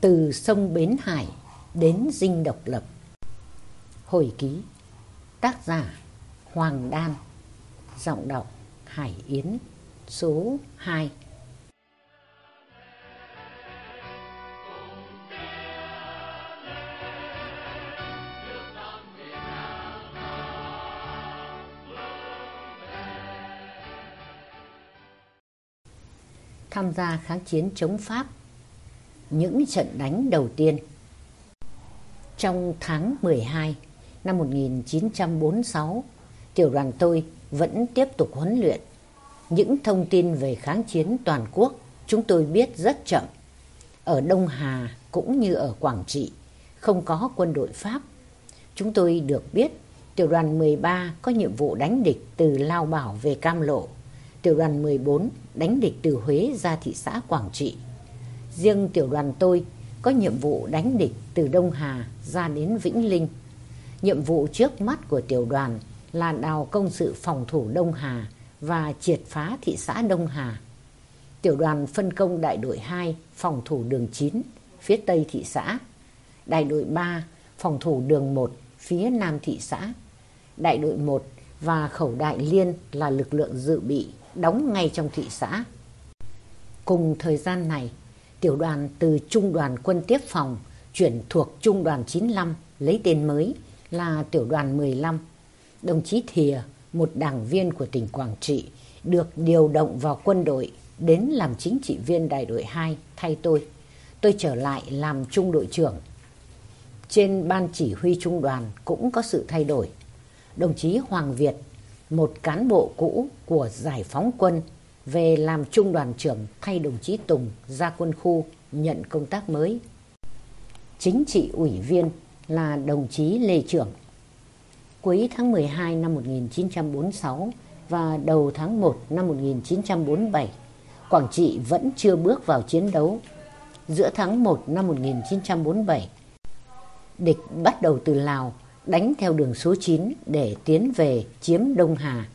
Từ sông Bến Hải đến dinh độc lập. Hồi ký, Tác giả Hoàng Đan, Giọng đọc Hải Yến, Số 2 Tham gia kháng chiến chống Pháp những trận đánh đầu tiên. Trong tháng 12 năm 1946, tiểu đoàn tôi vẫn tiếp tục huấn luyện. Những thông tin về kháng chiến toàn quốc chúng tôi biết rất chậm. Ở Đông Hà cũng như ở Quảng Trị không có quân đội Pháp. Chúng tôi được biết tiểu đoàn 13 có nhiệm vụ đánh địch từ Lao Bảo về Cam Lộ. Tiểu đoàn 14 đánh địch từ Huế ra thị xã Quảng Trị Riêng tiểu đoàn tôi có nhiệm vụ đánh địch từ Đông Hà ra đến Vĩnh Linh. Nhiệm vụ trước mắt của tiểu đoàn là đào công sự phòng thủ Đông Hà và triệt phá thị xã Đông Hà. Tiểu đoàn phân công đại đội 2 phòng thủ đường 9 phía tây thị xã, đại đội 3 phòng thủ đường 1 phía nam thị xã. Đại đội 1 và khẩu đại liên là lực lượng dự bị đóng ngay trong thị xã. Cùng thời gian này, tiểu đoàn từ Trung đoàn quân tiếp phòng chuyển thuộc Trung đoàn 95 lấy tên mới là tiểu đoàn 15. Đồng chí Thìa, một đảng viên của tỉnh Quảng Trị, được điều động vào quân đội đến làm chính trị viên đại đội 2 thay tôi. Tôi trở lại làm trung đội trưởng. Trên ban chỉ huy trung đoàn cũng có sự thay đổi. Đồng chí Hoàng Việt, một cán bộ cũ của giải phóng quân về làm trung đoàn trưởng thay đồng chí Tùng ra quân khu nhận công tác mới. Chính trị ủy viên là đồng chí Lê Trưởng. Cuối tháng 12 năm 1946 và đầu tháng 1 năm 1947, Quảng Trị vẫn chưa bước vào chiến đấu. Giữa tháng 1 năm 1947, địch bắt đầu từ Lào đánh theo đường số 9 để tiến về chiếm Đông Hà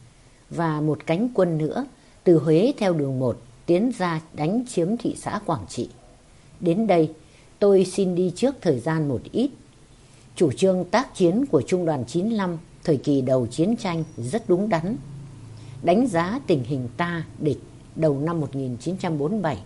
và một cánh quân nữa từ Huế theo đường 1 tiến ra đánh chiếm thị xã Quảng Trị. Đến đây, tôi xin đi trước thời gian một ít. Chủ trương tác chiến của Trung đoàn 95 thời kỳ đầu chiến tranh rất đúng đắn. Đánh giá tình hình ta địch đầu năm 1947,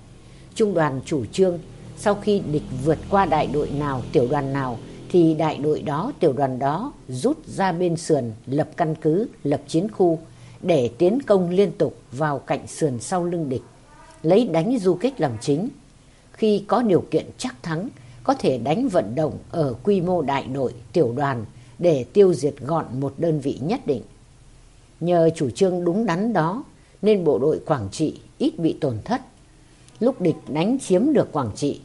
Trung đoàn chủ trương sau khi địch vượt qua đại đội nào, tiểu đoàn nào thì đại đội đó, tiểu đoàn đó rút ra bên sườn lập căn cứ, lập chiến khu để tiến công liên tục vào cạnh sườn sau lưng địch, lấy đánh du kích làm chính. Khi có điều kiện chắc thắng, có thể đánh vận động ở quy mô đại đội, tiểu đoàn để tiêu diệt gọn một đơn vị nhất định. Nhờ chủ trương đúng đắn đó nên bộ đội Quảng Trị ít bị tổn thất. Lúc địch đánh chiếm được Quảng Trị,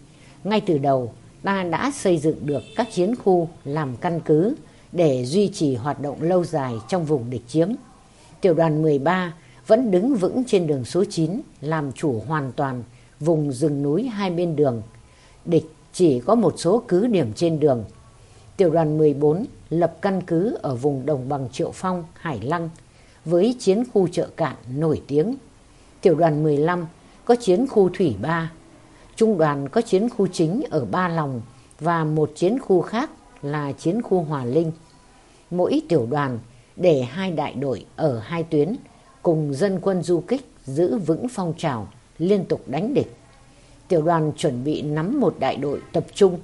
ngay từ đầu ta đã xây dựng được các chiến khu làm căn cứ để duy trì hoạt động lâu dài trong vùng địch chiếm tiểu đoàn 13 vẫn đứng vững trên đường số 9 làm chủ hoàn toàn vùng rừng núi hai bên đường. Địch chỉ có một số cứ điểm trên đường. Tiểu đoàn 14 lập căn cứ ở vùng đồng bằng Triệu Phong, Hải Lăng với chiến khu chợ cạn nổi tiếng. Tiểu đoàn 15 có chiến khu Thủy Ba. Trung đoàn có chiến khu chính ở Ba Lòng và một chiến khu khác là chiến khu Hòa Linh. Mỗi tiểu đoàn để hai đại đội ở hai tuyến cùng dân quân du kích giữ vững phong trào liên tục đánh địch. Tiểu đoàn chuẩn bị nắm một đại đội tập trung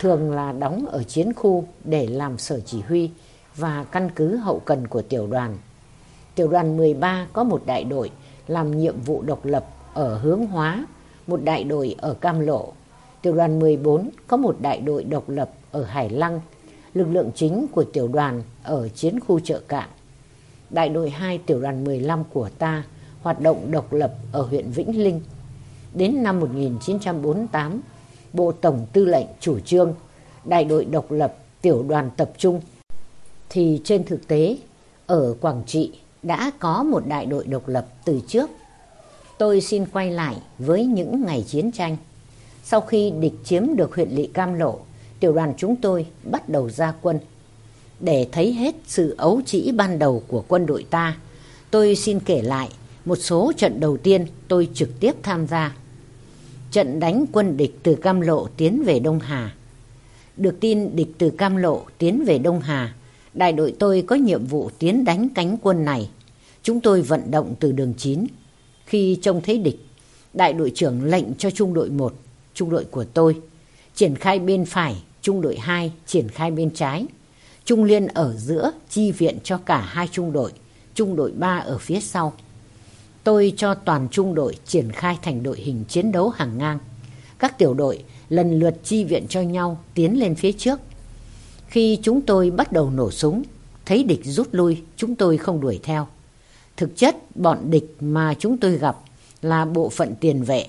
thường là đóng ở chiến khu để làm sở chỉ huy và căn cứ hậu cần của tiểu đoàn. Tiểu đoàn 13 có một đại đội làm nhiệm vụ độc lập ở hướng hóa, một đại đội ở Cam Lộ. Tiểu đoàn 14 có một đại đội độc lập ở Hải Lăng lực lượng chính của tiểu đoàn ở chiến khu chợ cạn. Đại đội 2 tiểu đoàn 15 của ta hoạt động độc lập ở huyện Vĩnh Linh. Đến năm 1948, Bộ Tổng Tư lệnh chủ trương đại đội độc lập tiểu đoàn tập trung. Thì trên thực tế, ở Quảng Trị đã có một đại đội độc lập từ trước. Tôi xin quay lại với những ngày chiến tranh. Sau khi địch chiếm được huyện Lị Cam Lộ, tiểu đoàn chúng tôi bắt đầu ra quân. Để thấy hết sự ấu trĩ ban đầu của quân đội ta, tôi xin kể lại một số trận đầu tiên tôi trực tiếp tham gia. trận đánh quân địch từ Cam Lộ tiến về Đông Hà. Được tin địch từ Cam Lộ tiến về Đông Hà, đại đội tôi có nhiệm vụ tiến đánh cánh quân này. Chúng tôi vận động từ đường 9. Khi trông thấy địch, đại đội trưởng lệnh cho trung đội 1, trung đội của tôi, triển khai bên phải, trung đội 2 triển khai bên trái. Trung liên ở giữa chi viện cho cả hai trung đội, trung đội 3 ở phía sau. Tôi cho toàn trung đội triển khai thành đội hình chiến đấu hàng ngang. Các tiểu đội lần lượt chi viện cho nhau tiến lên phía trước. Khi chúng tôi bắt đầu nổ súng, thấy địch rút lui, chúng tôi không đuổi theo. Thực chất, bọn địch mà chúng tôi gặp là bộ phận tiền vệ.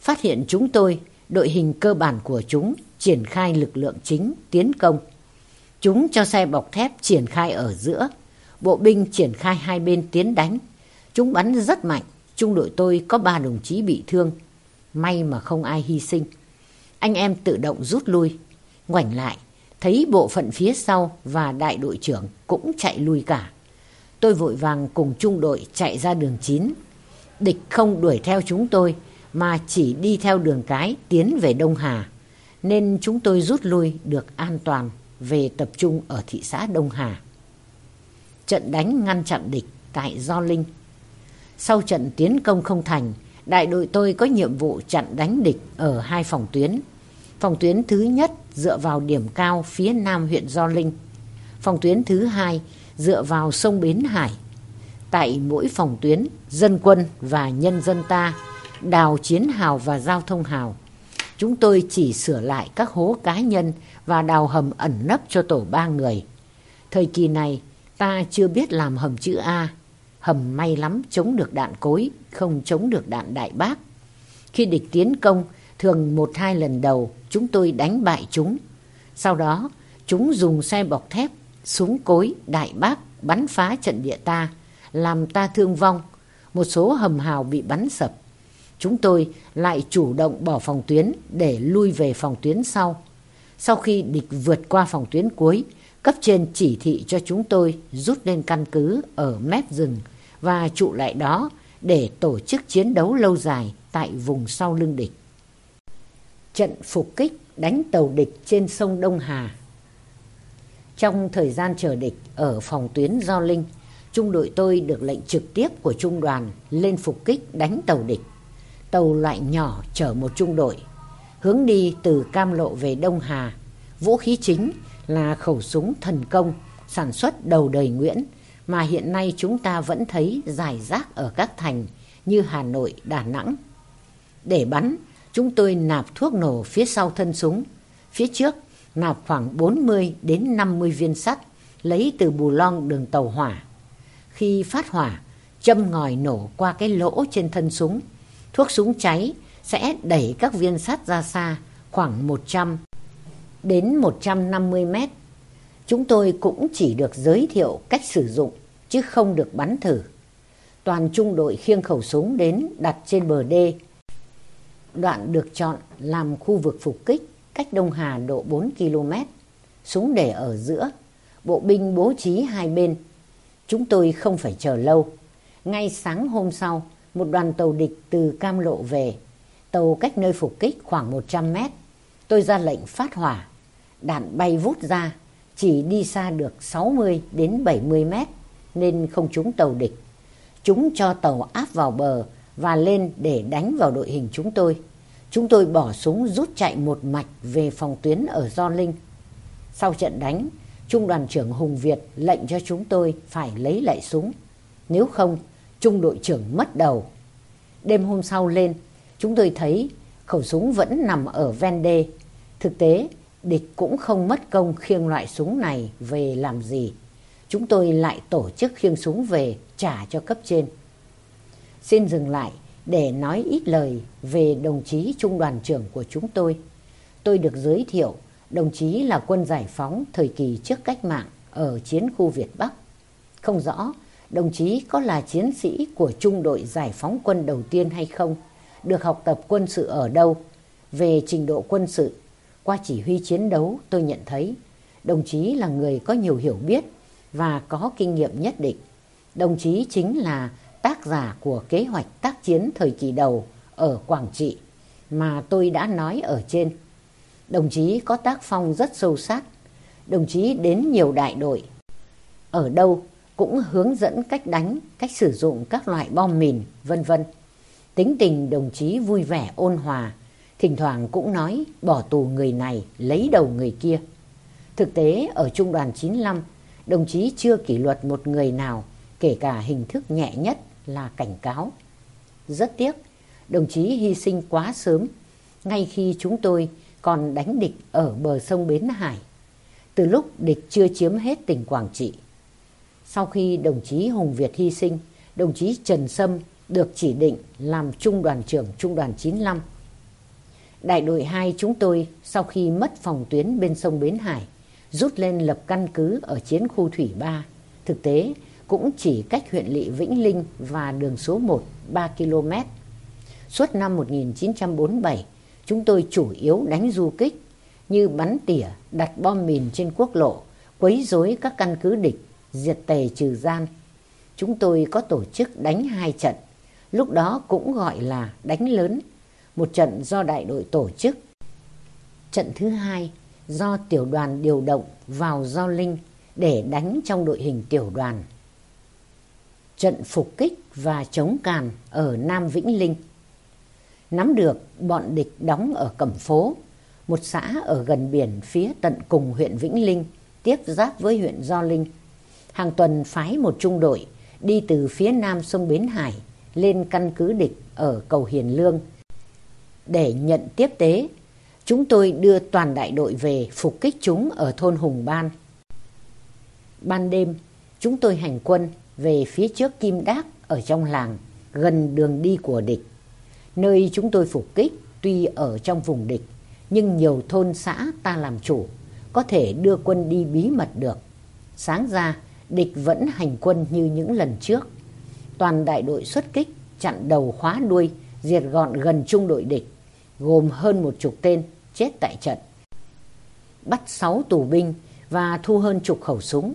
Phát hiện chúng tôi, đội hình cơ bản của chúng triển khai lực lượng chính tiến công. Chúng cho xe bọc thép triển khai ở giữa, bộ binh triển khai hai bên tiến đánh. Chúng bắn rất mạnh, trung đội tôi có ba đồng chí bị thương. May mà không ai hy sinh. Anh em tự động rút lui, ngoảnh lại, thấy bộ phận phía sau và đại đội trưởng cũng chạy lui cả. Tôi vội vàng cùng trung đội chạy ra đường 9. Địch không đuổi theo chúng tôi mà chỉ đi theo đường cái tiến về Đông Hà. Nên chúng tôi rút lui được an toàn về tập trung ở thị xã Đông Hà. Trận đánh ngăn chặn địch tại Do Linh. Sau trận tiến công không thành, đại đội tôi có nhiệm vụ chặn đánh địch ở hai phòng tuyến. Phòng tuyến thứ nhất dựa vào điểm cao phía nam huyện Do Linh. Phòng tuyến thứ hai dựa vào sông Bến Hải. Tại mỗi phòng tuyến, dân quân và nhân dân ta đào chiến hào và giao thông hào. Chúng tôi chỉ sửa lại các hố cá nhân và đào hầm ẩn nấp cho tổ ba người. Thời kỳ này, ta chưa biết làm hầm chữ A. Hầm may lắm chống được đạn cối, không chống được đạn đại bác. Khi địch tiến công, thường một hai lần đầu chúng tôi đánh bại chúng. Sau đó, chúng dùng xe bọc thép, súng cối, đại bác bắn phá trận địa ta, làm ta thương vong. Một số hầm hào bị bắn sập. Chúng tôi lại chủ động bỏ phòng tuyến để lui về phòng tuyến sau. Sau khi địch vượt qua phòng tuyến cuối, cấp trên chỉ thị cho chúng tôi rút lên căn cứ ở mép rừng và trụ lại đó để tổ chức chiến đấu lâu dài tại vùng sau lưng địch. Trận phục kích đánh tàu địch trên sông Đông Hà Trong thời gian chờ địch ở phòng tuyến Do Linh, trung đội tôi được lệnh trực tiếp của trung đoàn lên phục kích đánh tàu địch. Tàu loại nhỏ chở một trung đội, hướng đi từ Cam Lộ về Đông Hà. Vũ khí chính là khẩu súng thần công sản xuất đầu đời Nguyễn mà hiện nay chúng ta vẫn thấy giải rác ở các thành như Hà Nội, Đà Nẵng. Để bắn, chúng tôi nạp thuốc nổ phía sau thân súng. Phía trước nạp khoảng 40 đến 50 viên sắt lấy từ bù long đường tàu hỏa. Khi phát hỏa, châm ngòi nổ qua cái lỗ trên thân súng. Thuốc súng cháy sẽ đẩy các viên sắt ra xa khoảng 100 đến 150 mét. Chúng tôi cũng chỉ được giới thiệu cách sử dụng chứ không được bắn thử. Toàn trung đội khiêng khẩu súng đến đặt trên bờ đê. Đoạn được chọn làm khu vực phục kích cách Đông Hà độ 4 km. Súng để ở giữa, bộ binh bố trí hai bên. Chúng tôi không phải chờ lâu. Ngay sáng hôm sau, một đoàn tàu địch từ Cam Lộ về. Tàu cách nơi phục kích khoảng 100 mét. Tôi ra lệnh phát hỏa. Đạn bay vút ra, chỉ đi xa được 60 đến 70 mét nên không trúng tàu địch. Chúng cho tàu áp vào bờ và lên để đánh vào đội hình chúng tôi. Chúng tôi bỏ súng rút chạy một mạch về phòng tuyến ở Do Linh. Sau trận đánh, Trung đoàn trưởng Hùng Việt lệnh cho chúng tôi phải lấy lại súng. Nếu không, Trung đội trưởng mất đầu. Đêm hôm sau lên, chúng tôi thấy khẩu súng vẫn nằm ở ven đê. Thực tế, địch cũng không mất công khiêng loại súng này về làm gì. Chúng tôi lại tổ chức khiêng súng về trả cho cấp trên. Xin dừng lại để nói ít lời về đồng chí trung đoàn trưởng của chúng tôi. Tôi được giới thiệu đồng chí là quân giải phóng thời kỳ trước cách mạng ở chiến khu Việt Bắc. Không rõ đồng chí có là chiến sĩ của trung đội giải phóng quân đầu tiên hay không, được học tập quân sự ở đâu, về trình độ quân sự. Qua chỉ huy chiến đấu tôi nhận thấy đồng chí là người có nhiều hiểu biết và có kinh nghiệm nhất định. Đồng chí chính là tác giả của kế hoạch tác chiến thời kỳ đầu ở Quảng Trị mà tôi đã nói ở trên. Đồng chí có tác phong rất sâu sát. Đồng chí đến nhiều đại đội. Ở đâu cũng hướng dẫn cách đánh, cách sử dụng các loại bom mìn, vân vân. Tính tình đồng chí vui vẻ ôn hòa, thỉnh thoảng cũng nói bỏ tù người này lấy đầu người kia. Thực tế ở Trung đoàn 95, đồng chí chưa kỷ luật một người nào, kể cả hình thức nhẹ nhất là cảnh cáo. Rất tiếc, đồng chí hy sinh quá sớm, ngay khi chúng tôi còn đánh địch ở bờ sông Bến Hải, từ lúc địch chưa chiếm hết tỉnh Quảng Trị. Sau khi đồng chí Hùng Việt hy sinh, đồng chí Trần Sâm được chỉ định làm trung đoàn trưởng trung đoàn 95. Đại đội 2 chúng tôi sau khi mất phòng tuyến bên sông Bến Hải, rút lên lập căn cứ ở chiến khu Thủy Ba. Thực tế cũng chỉ cách huyện lỵ Vĩnh Linh và đường số 1 3 km. Suốt năm 1947, chúng tôi chủ yếu đánh du kích như bắn tỉa, đặt bom mìn trên quốc lộ, quấy rối các căn cứ địch, diệt tề trừ gian. Chúng tôi có tổ chức đánh hai trận, lúc đó cũng gọi là đánh lớn, một trận do đại đội tổ chức. Trận thứ hai do tiểu đoàn điều động vào Gio Linh để đánh trong đội hình tiểu đoàn. Trận phục kích và chống càn ở Nam Vĩnh Linh. Nắm được bọn địch đóng ở Cẩm Phố, một xã ở gần biển phía tận cùng huyện Vĩnh Linh, tiếp giáp với huyện Gio Linh. Hàng tuần phái một trung đội đi từ phía nam sông Bến Hải lên căn cứ địch ở cầu Hiền Lương để nhận tiếp tế chúng tôi đưa toàn đại đội về phục kích chúng ở thôn Hùng Ban. Ban đêm, chúng tôi hành quân về phía trước Kim Đác ở trong làng, gần đường đi của địch. Nơi chúng tôi phục kích tuy ở trong vùng địch, nhưng nhiều thôn xã ta làm chủ, có thể đưa quân đi bí mật được. Sáng ra, địch vẫn hành quân như những lần trước. Toàn đại đội xuất kích, chặn đầu khóa đuôi, diệt gọn gần trung đội địch gồm hơn một chục tên chết tại trận. Bắt sáu tù binh và thu hơn chục khẩu súng.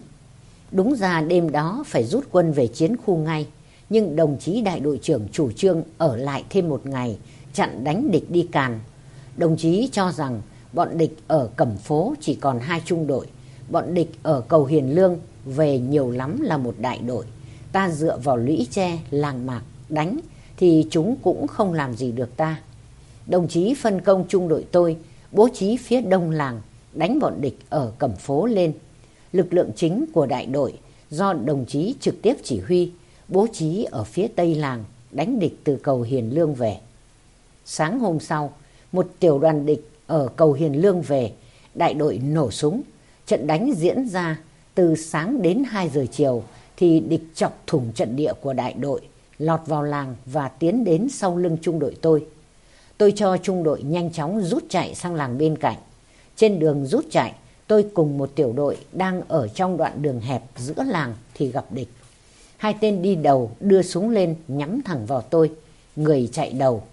Đúng ra đêm đó phải rút quân về chiến khu ngay, nhưng đồng chí đại đội trưởng chủ trương ở lại thêm một ngày, chặn đánh địch đi càn. Đồng chí cho rằng bọn địch ở Cẩm Phố chỉ còn hai trung đội, bọn địch ở Cầu Hiền Lương về nhiều lắm là một đại đội. Ta dựa vào lũy tre, làng mạc, đánh thì chúng cũng không làm gì được ta đồng chí phân công trung đội tôi bố trí phía đông làng đánh bọn địch ở Cẩm Phố lên. Lực lượng chính của đại đội do đồng chí trực tiếp chỉ huy bố trí ở phía tây làng đánh địch từ cầu Hiền Lương về. Sáng hôm sau, một tiểu đoàn địch ở cầu Hiền Lương về, đại đội nổ súng. Trận đánh diễn ra từ sáng đến 2 giờ chiều thì địch chọc thủng trận địa của đại đội, lọt vào làng và tiến đến sau lưng trung đội tôi. Tôi cho trung đội nhanh chóng rút chạy sang làng bên cạnh. Trên đường rút chạy, tôi cùng một tiểu đội đang ở trong đoạn đường hẹp giữa làng thì gặp địch. Hai tên đi đầu đưa súng lên nhắm thẳng vào tôi, người chạy đầu.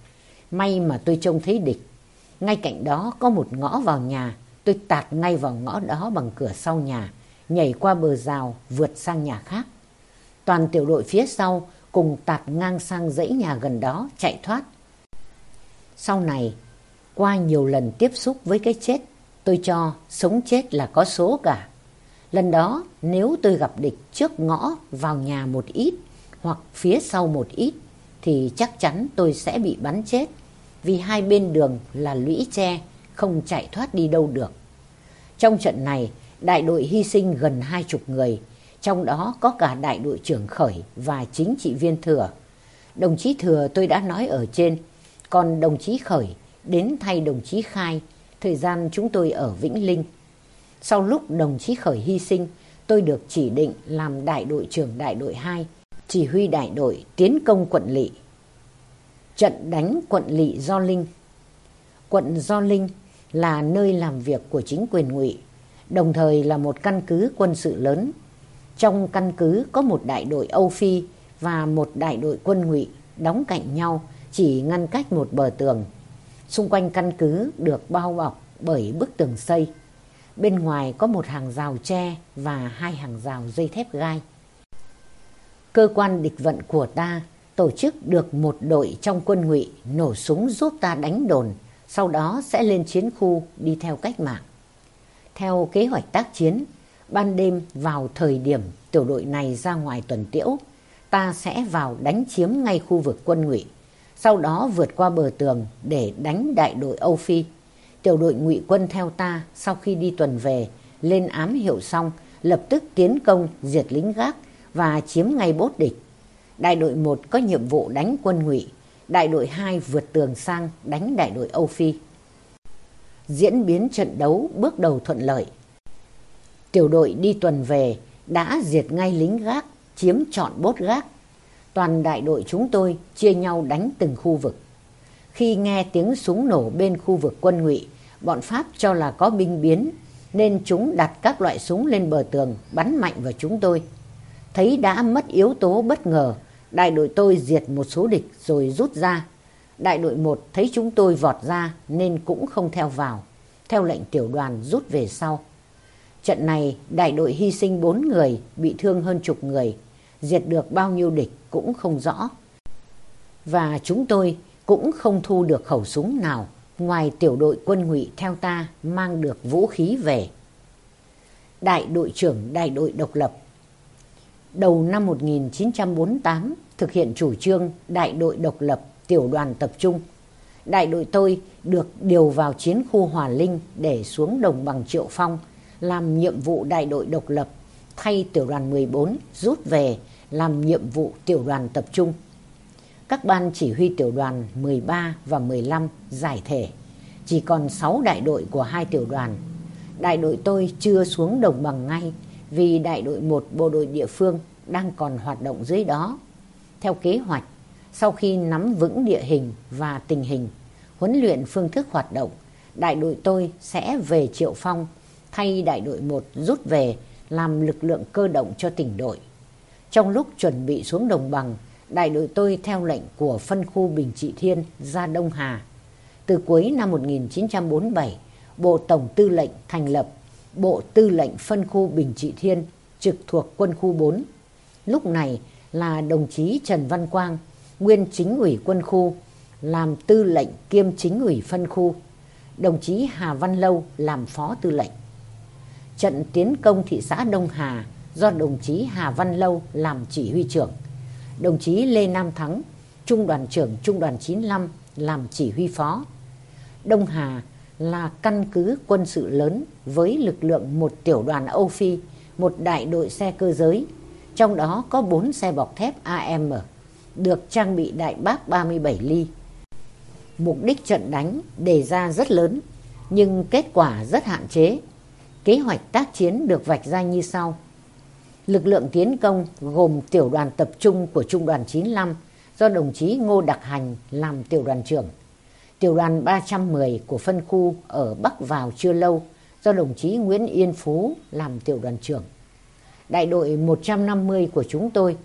May mà tôi trông thấy địch. Ngay cạnh đó có một ngõ vào nhà, tôi tạt ngay vào ngõ đó bằng cửa sau nhà, nhảy qua bờ rào vượt sang nhà khác. Toàn tiểu đội phía sau cùng tạt ngang sang dãy nhà gần đó chạy thoát sau này, qua nhiều lần tiếp xúc với cái chết, tôi cho sống chết là có số cả. Lần đó, nếu tôi gặp địch trước ngõ vào nhà một ít hoặc phía sau một ít, thì chắc chắn tôi sẽ bị bắn chết. Vì hai bên đường là lũy tre, không chạy thoát đi đâu được. Trong trận này, đại đội hy sinh gần hai chục người, trong đó có cả đại đội trưởng Khởi và chính trị viên Thừa. Đồng chí Thừa tôi đã nói ở trên, còn đồng chí Khởi đến thay đồng chí Khai, thời gian chúng tôi ở Vĩnh Linh. Sau lúc đồng chí Khởi hy sinh, tôi được chỉ định làm đại đội trưởng đại đội 2, chỉ huy đại đội tiến công quận Lỵ. Trận đánh quận Lỵ Do Linh Quận Do Linh là nơi làm việc của chính quyền ngụy, đồng thời là một căn cứ quân sự lớn. Trong căn cứ có một đại đội Âu Phi và một đại đội quân ngụy đóng cạnh nhau chỉ ngăn cách một bờ tường. Xung quanh căn cứ được bao bọc bởi bức tường xây. Bên ngoài có một hàng rào tre và hai hàng rào dây thép gai. Cơ quan địch vận của ta tổ chức được một đội trong quân ngụy nổ súng giúp ta đánh đồn, sau đó sẽ lên chiến khu đi theo cách mạng. Theo kế hoạch tác chiến, ban đêm vào thời điểm tiểu đội này ra ngoài tuần tiễu, ta sẽ vào đánh chiếm ngay khu vực quân ngụy, sau đó vượt qua bờ tường để đánh đại đội Âu Phi. Tiểu đội ngụy quân theo ta sau khi đi tuần về, lên ám hiệu xong, lập tức tiến công diệt lính gác và chiếm ngay bốt địch. Đại đội 1 có nhiệm vụ đánh quân ngụy, đại đội 2 vượt tường sang đánh đại đội Âu Phi. Diễn biến trận đấu bước đầu thuận lợi. Tiểu đội đi tuần về đã diệt ngay lính gác, chiếm trọn bốt gác. Toàn đại đội chúng tôi chia nhau đánh từng khu vực. Khi nghe tiếng súng nổ bên khu vực quân ngụy, bọn Pháp cho là có binh biến nên chúng đặt các loại súng lên bờ tường bắn mạnh vào chúng tôi. Thấy đã mất yếu tố bất ngờ, đại đội tôi diệt một số địch rồi rút ra. Đại đội 1 thấy chúng tôi vọt ra nên cũng không theo vào. Theo lệnh tiểu đoàn rút về sau. Trận này đại đội hy sinh 4 người, bị thương hơn chục người. Diệt được bao nhiêu địch cũng không rõ. Và chúng tôi cũng không thu được khẩu súng nào ngoài tiểu đội quân ngụy theo ta mang được vũ khí về. Đại đội trưởng đại đội độc lập Đầu năm 1948 thực hiện chủ trương đại đội độc lập tiểu đoàn tập trung. Đại đội tôi được điều vào chiến khu Hòa Linh để xuống đồng bằng Triệu Phong làm nhiệm vụ đại đội độc lập thay tiểu đoàn 14 rút về làm nhiệm vụ tiểu đoàn tập trung các ban chỉ huy tiểu đoàn 13 và 15 giải thể. Chỉ còn 6 đại đội của hai tiểu đoàn. Đại đội tôi chưa xuống đồng bằng ngay vì đại đội 1 bộ đội địa phương đang còn hoạt động dưới đó. Theo kế hoạch, sau khi nắm vững địa hình và tình hình, huấn luyện phương thức hoạt động, đại đội tôi sẽ về Triệu Phong thay đại đội 1 rút về làm lực lượng cơ động cho tỉnh đội. Trong lúc chuẩn bị xuống đồng bằng, đại đội tôi theo lệnh của phân khu Bình Trị Thiên ra Đông Hà. Từ cuối năm 1947, Bộ Tổng Tư lệnh thành lập Bộ Tư lệnh phân khu Bình Trị Thiên trực thuộc quân khu 4. Lúc này là đồng chí Trần Văn Quang, nguyên chính ủy quân khu, làm tư lệnh kiêm chính ủy phân khu. Đồng chí Hà Văn Lâu làm phó tư lệnh. Trận tiến công thị xã Đông Hà do đồng chí Hà Văn Lâu làm chỉ huy trưởng đồng chí Lê Nam Thắng, Trung đoàn trưởng Trung đoàn 95 làm chỉ huy phó. Đông Hà là căn cứ quân sự lớn với lực lượng một tiểu đoàn Âu Phi, một đại đội xe cơ giới, trong đó có 4 xe bọc thép AM, được trang bị đại bác 37 ly. Mục đích trận đánh đề ra rất lớn, nhưng kết quả rất hạn chế. Kế hoạch tác chiến được vạch ra như sau. Lực lượng tiến công gồm tiểu đoàn tập trung của Trung đoàn 95 do đồng chí Ngô Đặc Hành làm tiểu đoàn trưởng. Tiểu đoàn 310 của phân khu ở Bắc vào chưa lâu do đồng chí Nguyễn Yên Phú làm tiểu đoàn trưởng. Đại đội 150 của chúng tôi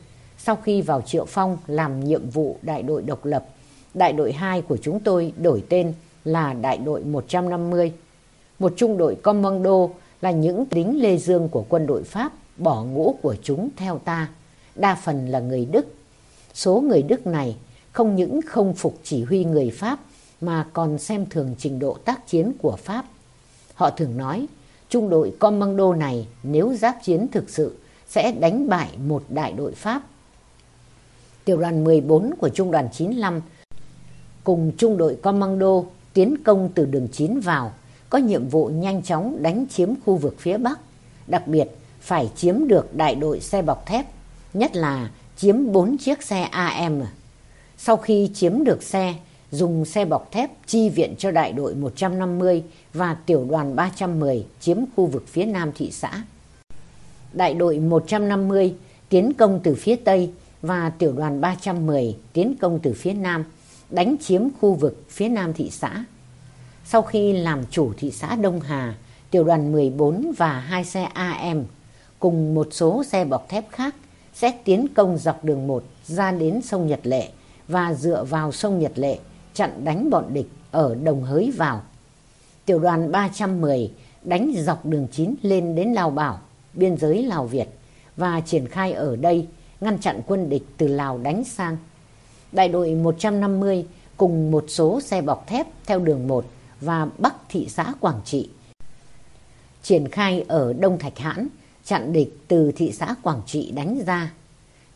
sau khi vào Triệu Phong làm nhiệm vụ đại đội độc lập. Đại đội 2 của chúng tôi đổi tên là đại đội 150. Một trung đội commando là những lính lê dương của quân đội Pháp bỏ ngũ của chúng theo ta, đa phần là người Đức. Số người Đức này không những không phục chỉ huy người Pháp mà còn xem thường trình độ tác chiến của Pháp. Họ thường nói, trung đội commando này nếu giáp chiến thực sự sẽ đánh bại một đại đội Pháp. Tiểu đoàn 14 của trung đoàn 95 cùng trung đội commando tiến công từ đường 9 vào, có nhiệm vụ nhanh chóng đánh chiếm khu vực phía Bắc, đặc biệt phải chiếm được đại đội xe bọc thép, nhất là chiếm 4 chiếc xe AM. Sau khi chiếm được xe, dùng xe bọc thép chi viện cho đại đội 150 và tiểu đoàn 310 chiếm khu vực phía nam thị xã. Đại đội 150 tiến công từ phía tây và tiểu đoàn 310 tiến công từ phía nam, đánh chiếm khu vực phía nam thị xã. Sau khi làm chủ thị xã Đông Hà, tiểu đoàn 14 và hai xe AM cùng một số xe bọc thép khác sẽ tiến công dọc đường 1 ra đến sông Nhật Lệ và dựa vào sông Nhật Lệ chặn đánh bọn địch ở Đồng Hới vào. Tiểu đoàn 310 đánh dọc đường 9 lên đến Lào Bảo, biên giới Lào Việt và triển khai ở đây ngăn chặn quân địch từ Lào đánh sang. đại đội 150 cùng một số xe bọc thép theo đường 1 và Bắc thị xã Quảng Trị. Triển khai ở Đông Thạch Hãn, chặn địch từ thị xã Quảng Trị đánh ra.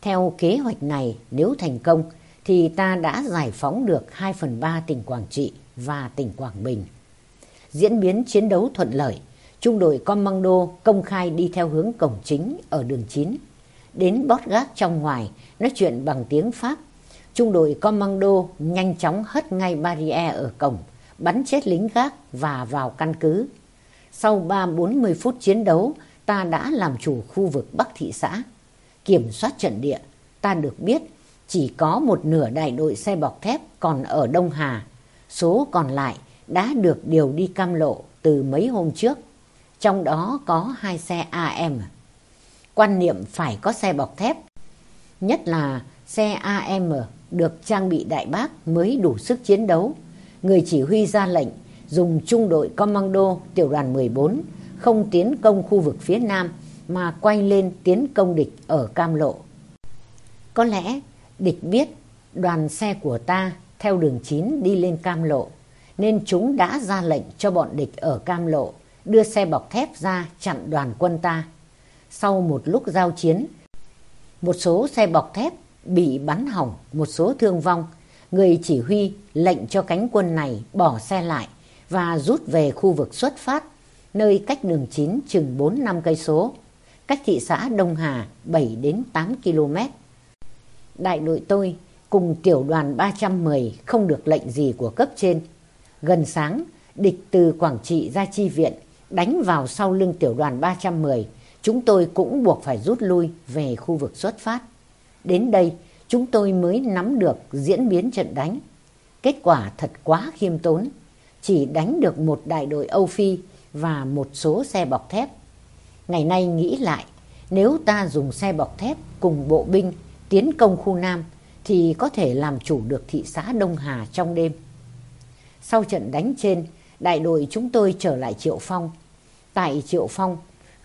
Theo kế hoạch này, nếu thành công, thì ta đã giải phóng được 2 phần 3 tỉnh Quảng Trị và tỉnh Quảng Bình. Diễn biến chiến đấu thuận lợi, trung đội Commando công khai đi theo hướng cổng chính ở đường 9. Đến bót gác trong ngoài, nói chuyện bằng tiếng Pháp. Trung đội Commando nhanh chóng hất ngay barrier ở cổng, bắn chết lính gác và vào căn cứ. Sau 3-40 phút chiến đấu, ta đã làm chủ khu vực Bắc thị xã. Kiểm soát trận địa, ta được biết chỉ có một nửa đại đội xe bọc thép còn ở Đông Hà. Số còn lại đã được điều đi cam lộ từ mấy hôm trước. Trong đó có hai xe AM. Quan niệm phải có xe bọc thép, nhất là xe AM được trang bị đại bác mới đủ sức chiến đấu. Người chỉ huy ra lệnh dùng trung đội Commando tiểu đoàn 14 không tiến công khu vực phía Nam mà quay lên tiến công địch ở Cam Lộ. Có lẽ địch biết đoàn xe của ta theo đường 9 đi lên Cam Lộ nên chúng đã ra lệnh cho bọn địch ở Cam Lộ đưa xe bọc thép ra chặn đoàn quân ta. Sau một lúc giao chiến, một số xe bọc thép bị bắn hỏng, một số thương vong. Người chỉ huy lệnh cho cánh quân này bỏ xe lại và rút về khu vực xuất phát, nơi cách đường 9 chừng 4-5 cây số, cách thị xã Đông Hà 7 đến 8 km. Đại đội tôi cùng tiểu đoàn 310 không được lệnh gì của cấp trên. Gần sáng, địch từ Quảng Trị ra chi viện, đánh vào sau lưng tiểu đoàn 310. Chúng tôi cũng buộc phải rút lui về khu vực xuất phát. Đến đây, chúng tôi mới nắm được diễn biến trận đánh. Kết quả thật quá khiêm tốn. Chỉ đánh được một đại đội Âu Phi và một số xe bọc thép. Ngày nay nghĩ lại, nếu ta dùng xe bọc thép cùng bộ binh tiến công khu Nam thì có thể làm chủ được thị xã Đông Hà trong đêm. Sau trận đánh trên, đại đội chúng tôi trở lại Triệu Phong. Tại Triệu Phong,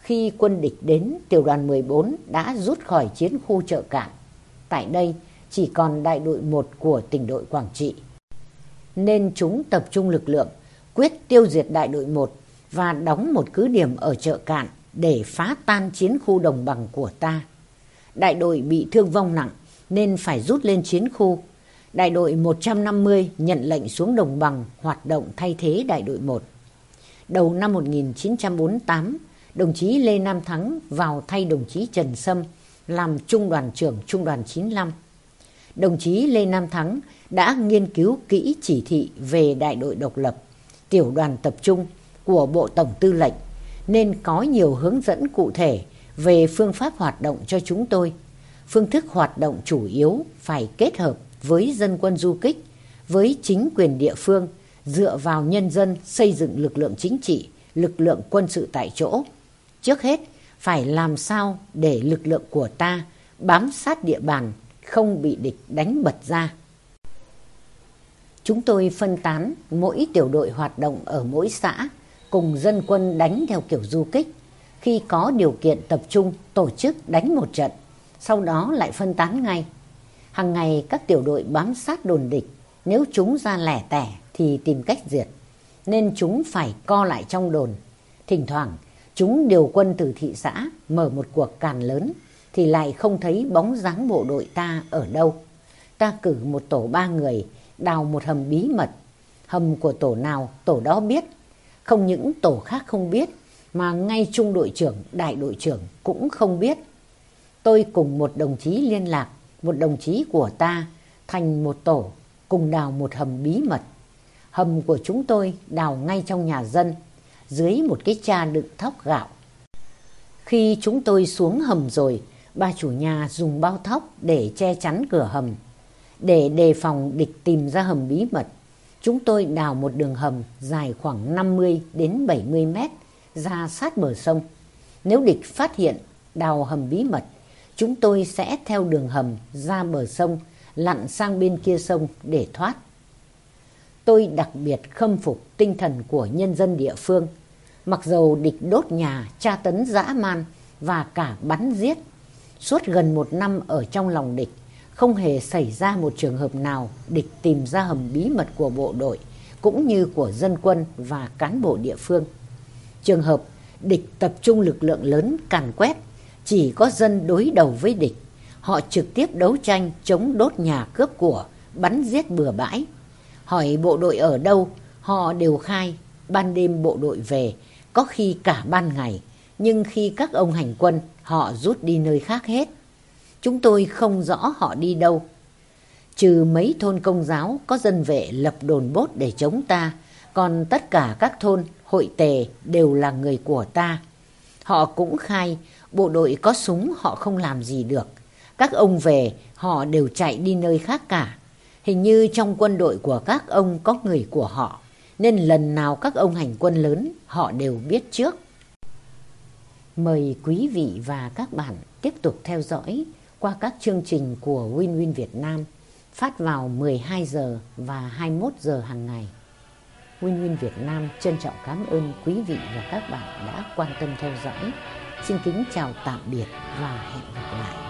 khi quân địch đến, tiểu đoàn 14 đã rút khỏi chiến khu chợ cạn. Tại đây, chỉ còn đại đội 1 của tỉnh đội Quảng Trị. Nên chúng tập trung lực lượng, quyết tiêu diệt đại đội 1 và đóng một cứ điểm ở chợ cạn để phá tan chiến khu đồng bằng của ta. Đại đội bị thương vong nặng nên phải rút lên chiến khu. Đại đội 150 nhận lệnh xuống đồng bằng hoạt động thay thế đại đội 1. Đầu năm 1948, đồng chí Lê Nam Thắng vào thay đồng chí Trần Sâm làm trung đoàn trưởng trung đoàn 95. Đồng chí Lê Nam Thắng đã nghiên cứu kỹ chỉ thị về đại đội độc lập, tiểu đoàn tập trung của Bộ Tổng Tư lệnh nên có nhiều hướng dẫn cụ thể về phương pháp hoạt động cho chúng tôi. Phương thức hoạt động chủ yếu phải kết hợp với dân quân du kích, với chính quyền địa phương, dựa vào nhân dân xây dựng lực lượng chính trị, lực lượng quân sự tại chỗ. Trước hết, phải làm sao để lực lượng của ta bám sát địa bàn, không bị địch đánh bật ra. Chúng tôi phân tán mỗi tiểu đội hoạt động ở mỗi xã, cùng dân quân đánh theo kiểu du kích. Khi có điều kiện tập trung tổ chức đánh một trận, sau đó lại phân tán ngay. Hằng ngày các tiểu đội bám sát đồn địch, nếu chúng ra lẻ tẻ thì tìm cách diệt. Nên chúng phải co lại trong đồn. Thỉnh thoảng chúng điều quân từ thị xã mở một cuộc càn lớn thì lại không thấy bóng dáng bộ đội ta ở đâu. Ta cử một tổ ba người đào một hầm bí mật. Hầm của tổ nào tổ đó biết. Không những tổ khác không biết mà ngay trung đội trưởng, đại đội trưởng cũng không biết. Tôi cùng một đồng chí liên lạc, một đồng chí của ta thành một tổ cùng đào một hầm bí mật. Hầm của chúng tôi đào ngay trong nhà dân dưới một cái cha đựng thóc gạo. Khi chúng tôi xuống hầm rồi, bà chủ nhà dùng bao thóc để che chắn cửa hầm. Để đề phòng địch tìm ra hầm bí mật, chúng tôi đào một đường hầm dài khoảng 50 đến 70 mét ra sát bờ sông. Nếu địch phát hiện đào hầm bí mật, chúng tôi sẽ theo đường hầm ra bờ sông, lặn sang bên kia sông để thoát. Tôi đặc biệt khâm phục tinh thần của nhân dân địa phương. Mặc dầu địch đốt nhà, tra tấn dã man và cả bắn giết, suốt gần một năm ở trong lòng địch, không hề xảy ra một trường hợp nào địch tìm ra hầm bí mật của bộ đội cũng như của dân quân và cán bộ địa phương. Trường hợp địch tập trung lực lượng lớn càn quét, chỉ có dân đối đầu với địch. Họ trực tiếp đấu tranh chống đốt nhà cướp của, bắn giết bừa bãi. Hỏi bộ đội ở đâu, họ đều khai ban đêm bộ đội về, có khi cả ban ngày, nhưng khi các ông hành quân, họ rút đi nơi khác hết. Chúng tôi không rõ họ đi đâu. Trừ mấy thôn công giáo có dân vệ lập đồn bốt để chống ta, còn tất cả các thôn, hội tề đều là người của ta. Họ cũng khai bộ đội có súng họ không làm gì được. Các ông về họ đều chạy đi nơi khác cả. Hình như trong quân đội của các ông có người của họ, nên lần nào các ông hành quân lớn họ đều biết trước. Mời quý vị và các bạn tiếp tục theo dõi qua các chương trình của Win Win Việt Nam phát vào 12 giờ và 21 giờ hàng ngày. Win Win Việt Nam trân trọng cảm ơn quý vị và các bạn đã quan tâm theo dõi. Xin kính chào tạm biệt và hẹn gặp lại.